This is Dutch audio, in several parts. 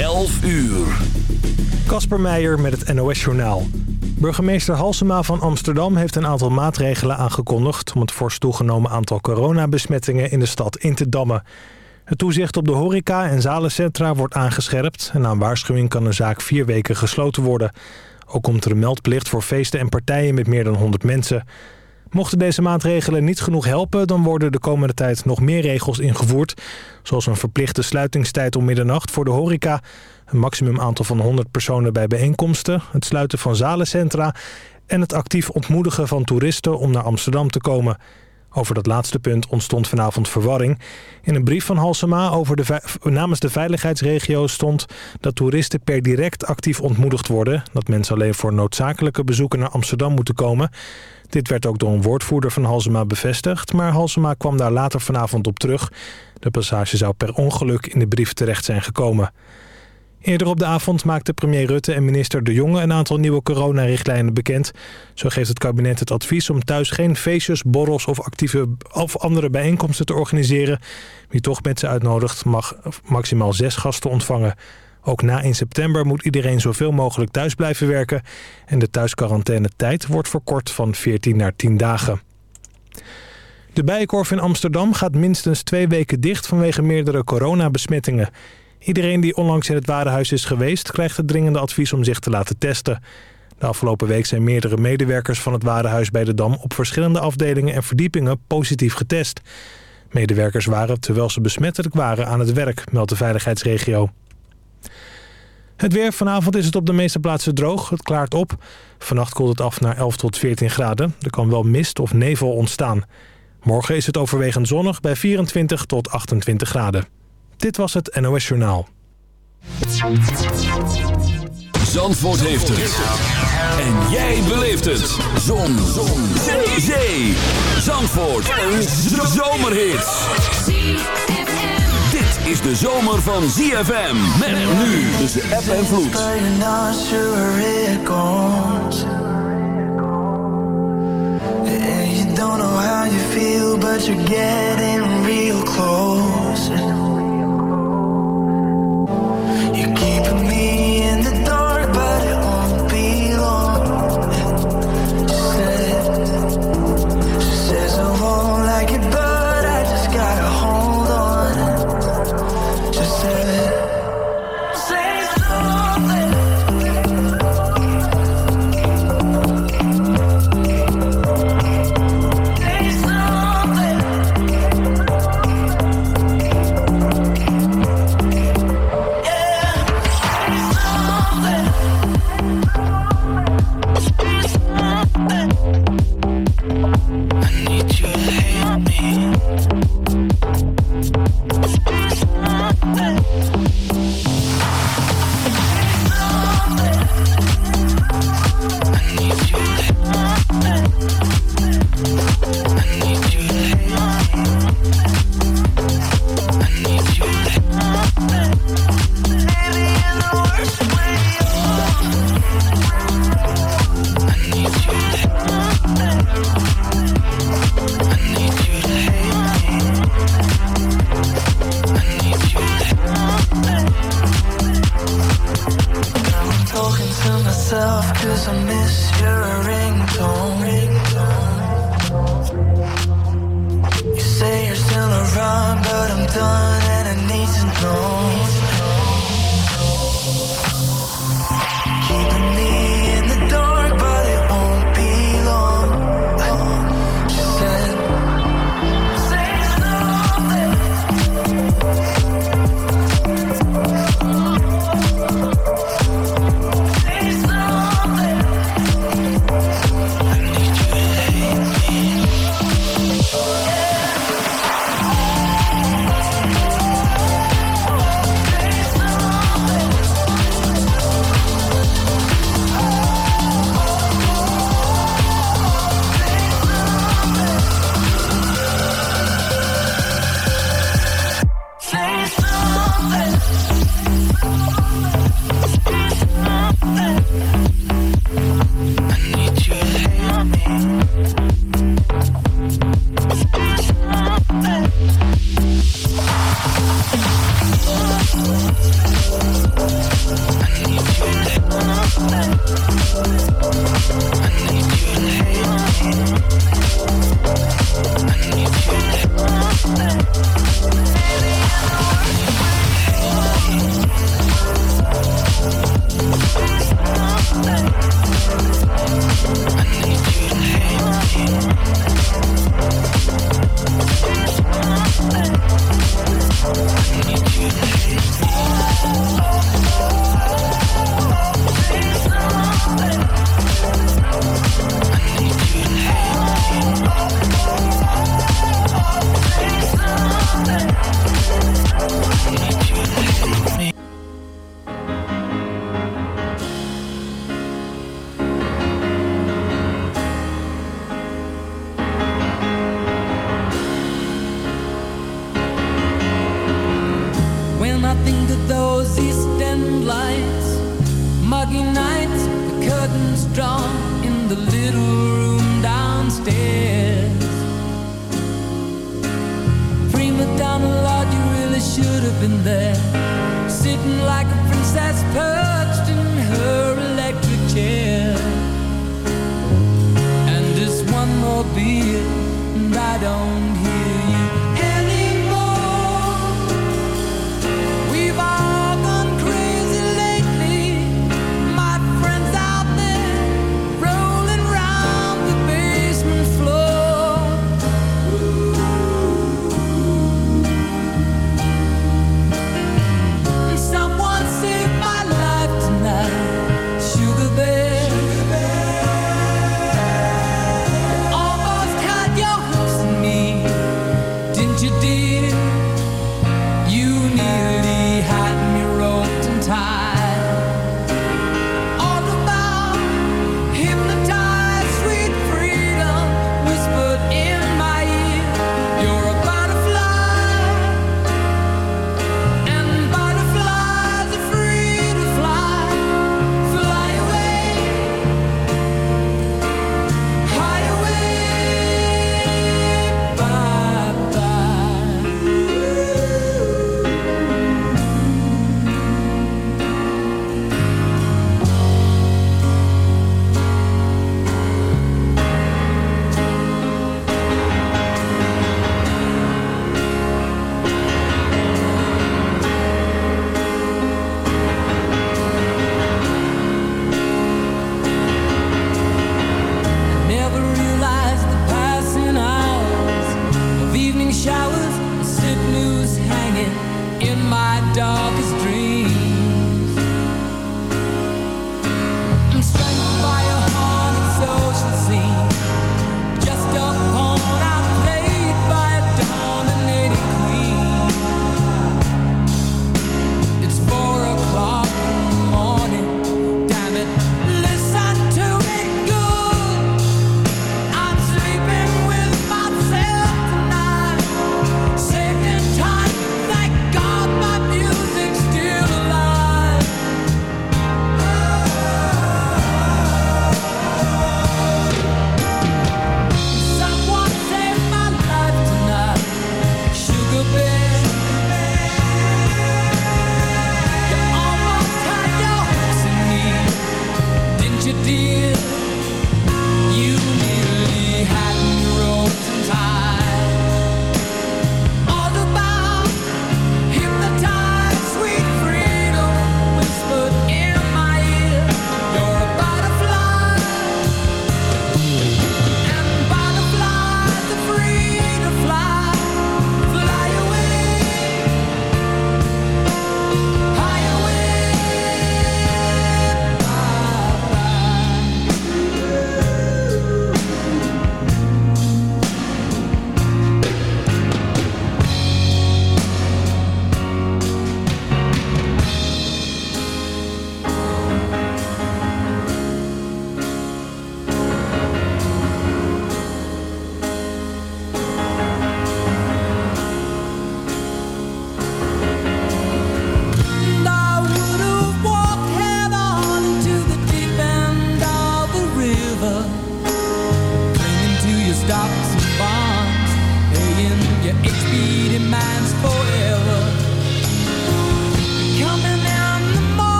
11 uur. Kasper Meijer met het NOS-journaal. Burgemeester Halsema van Amsterdam heeft een aantal maatregelen aangekondigd... om het fors toegenomen aantal coronabesmettingen in de stad in te dammen. Het toezicht op de horeca en zalencentra wordt aangescherpt... en na een waarschuwing kan een zaak vier weken gesloten worden. Ook komt er een meldplicht voor feesten en partijen met meer dan 100 mensen... Mochten deze maatregelen niet genoeg helpen... dan worden de komende tijd nog meer regels ingevoerd. Zoals een verplichte sluitingstijd om middernacht voor de horeca... een maximum aantal van 100 personen bij bijeenkomsten... het sluiten van zalencentra... en het actief ontmoedigen van toeristen om naar Amsterdam te komen... Over dat laatste punt ontstond vanavond verwarring. In een brief van Halsema over de namens de veiligheidsregio stond dat toeristen per direct actief ontmoedigd worden. Dat mensen alleen voor noodzakelijke bezoeken naar Amsterdam moeten komen. Dit werd ook door een woordvoerder van Halsema bevestigd, maar Halsema kwam daar later vanavond op terug. De passage zou per ongeluk in de brief terecht zijn gekomen. Eerder op de avond maakten premier Rutte en minister De Jonge een aantal nieuwe coronarichtlijnen bekend. Zo geeft het kabinet het advies om thuis geen feestjes, borrels of, actieve, of andere bijeenkomsten te organiseren. Wie toch mensen uitnodigt mag maximaal zes gasten ontvangen. Ook na 1 september moet iedereen zoveel mogelijk thuis blijven werken. En de thuisquarantaine-tijd wordt verkort van 14 naar 10 dagen. De Bijenkorf in Amsterdam gaat minstens twee weken dicht vanwege meerdere coronabesmettingen. Iedereen die onlangs in het warenhuis is geweest... krijgt het dringende advies om zich te laten testen. De afgelopen week zijn meerdere medewerkers van het warenhuis bij de Dam... op verschillende afdelingen en verdiepingen positief getest. Medewerkers waren, terwijl ze besmettelijk waren, aan het werk... meldt de veiligheidsregio. Het weer. Vanavond is het op de meeste plaatsen droog. Het klaart op. Vannacht koelt het af naar 11 tot 14 graden. Er kan wel mist of nevel ontstaan. Morgen is het overwegend zonnig bij 24 tot 28 graden. Dit was het NOS Journaal. Zandvoort heeft het. En jij beleeft het. Zon. Zon. Zee. Zee. Zandvoort. Een zomerhit. Dit is de zomer van ZFM. Met nu tussen app en vloed. You don't know how you feel, but you're getting real close. keeping me in Cause I miss your ringtone. You say you're still around But I'm done and I need to know.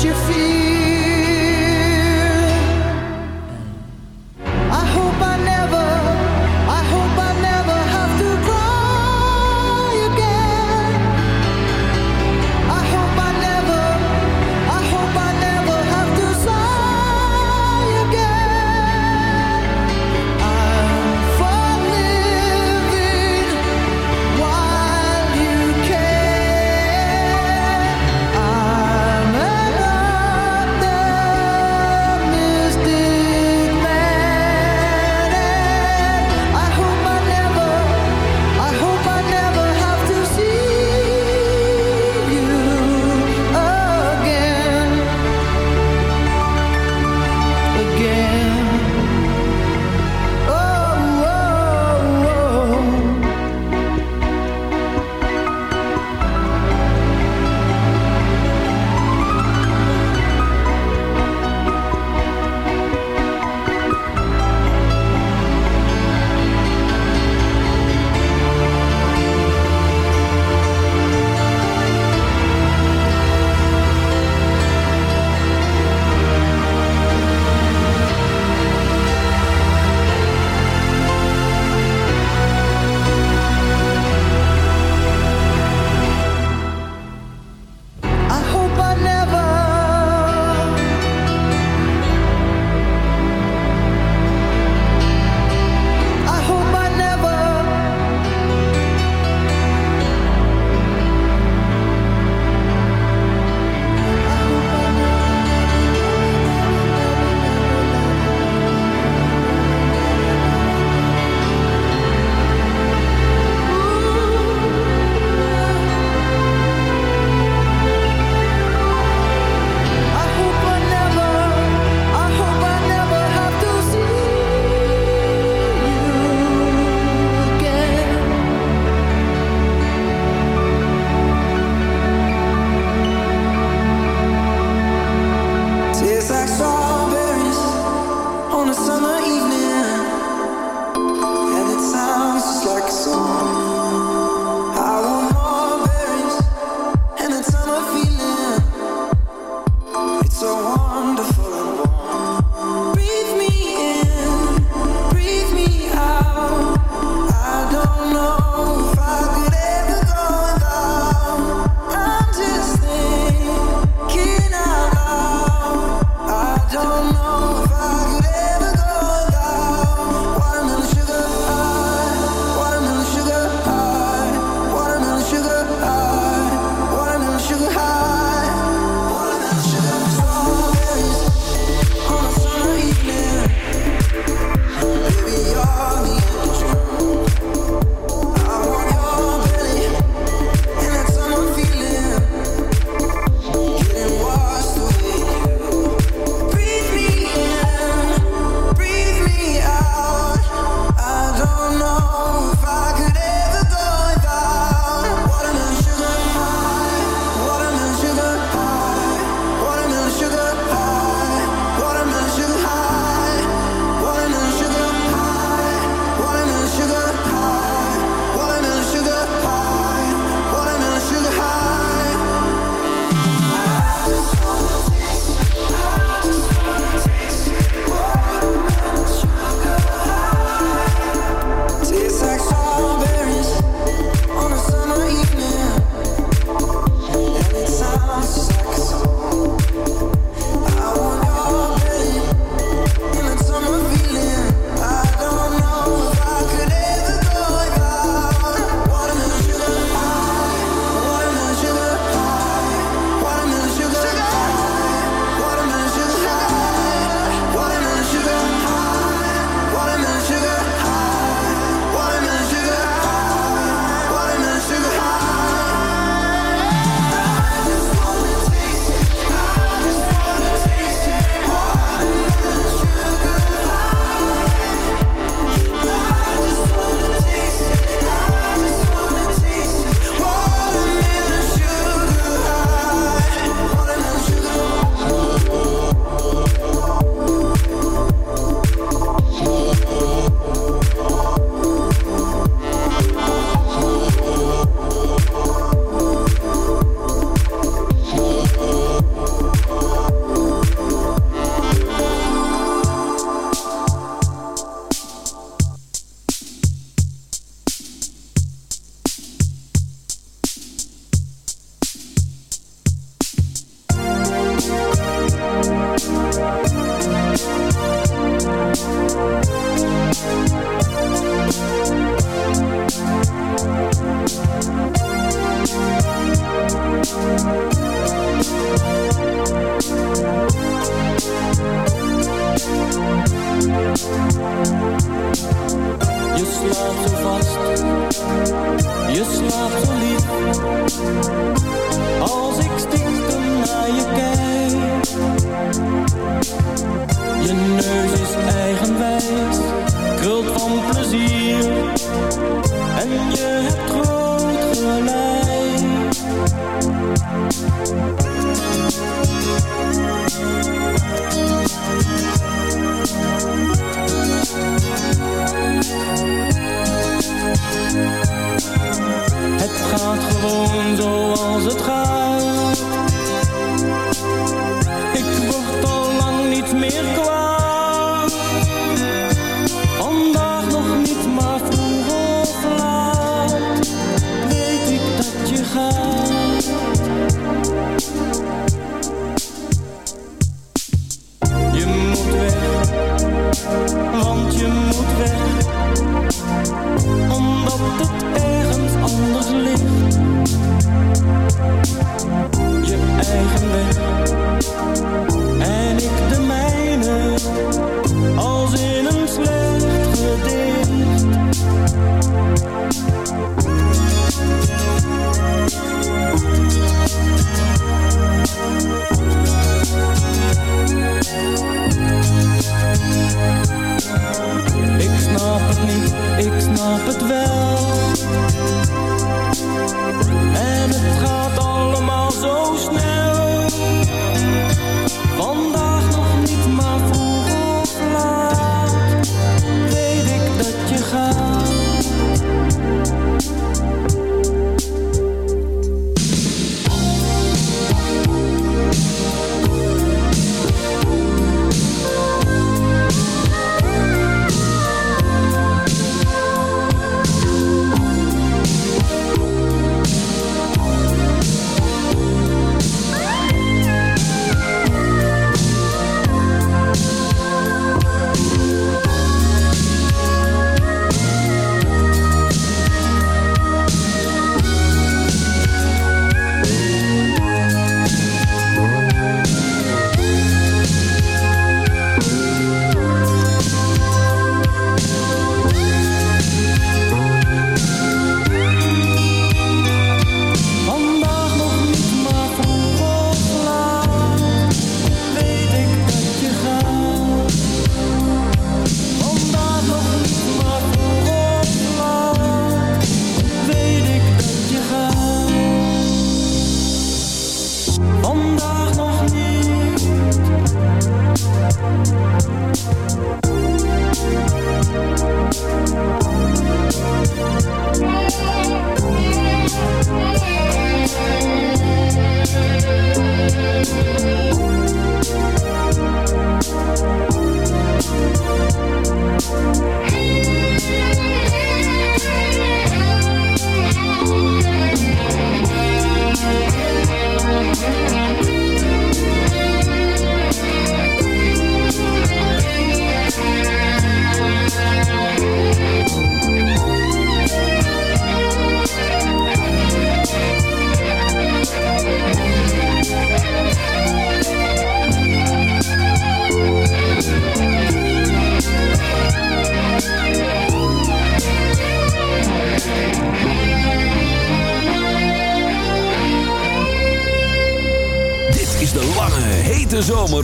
te fiz.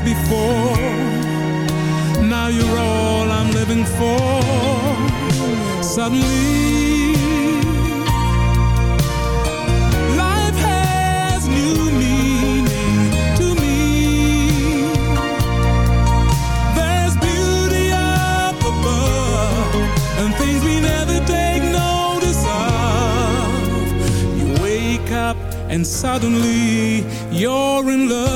before. Now you're all I'm living for. Suddenly Life has new meaning to me. There's beauty up above And things we never take notice of. You wake up and suddenly you're in love.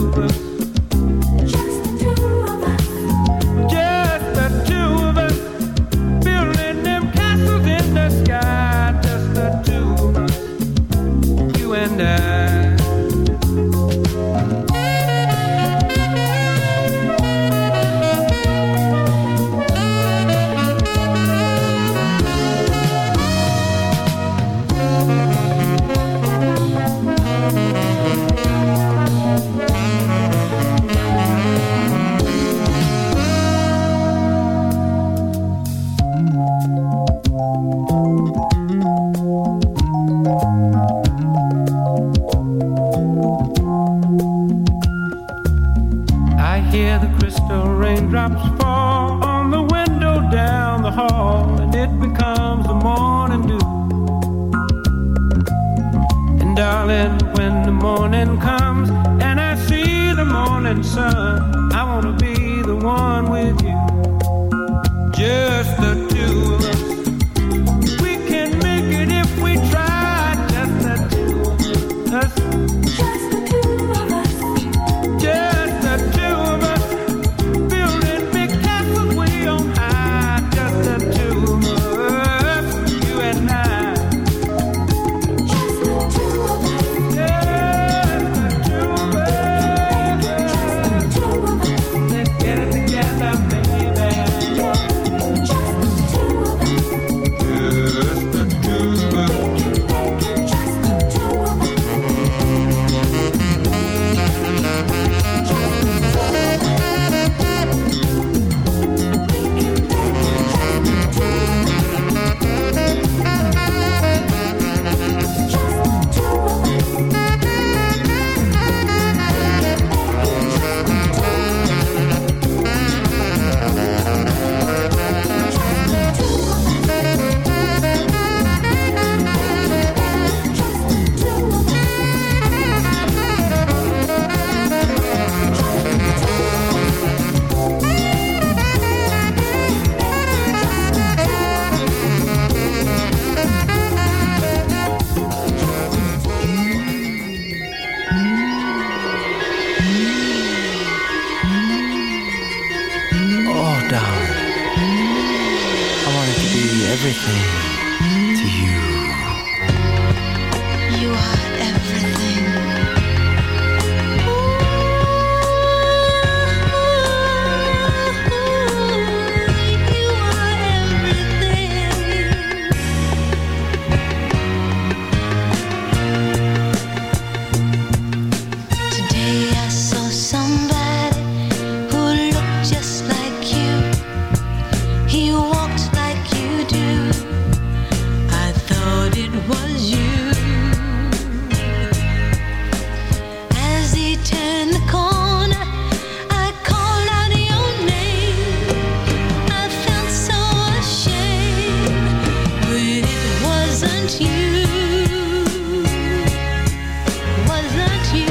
to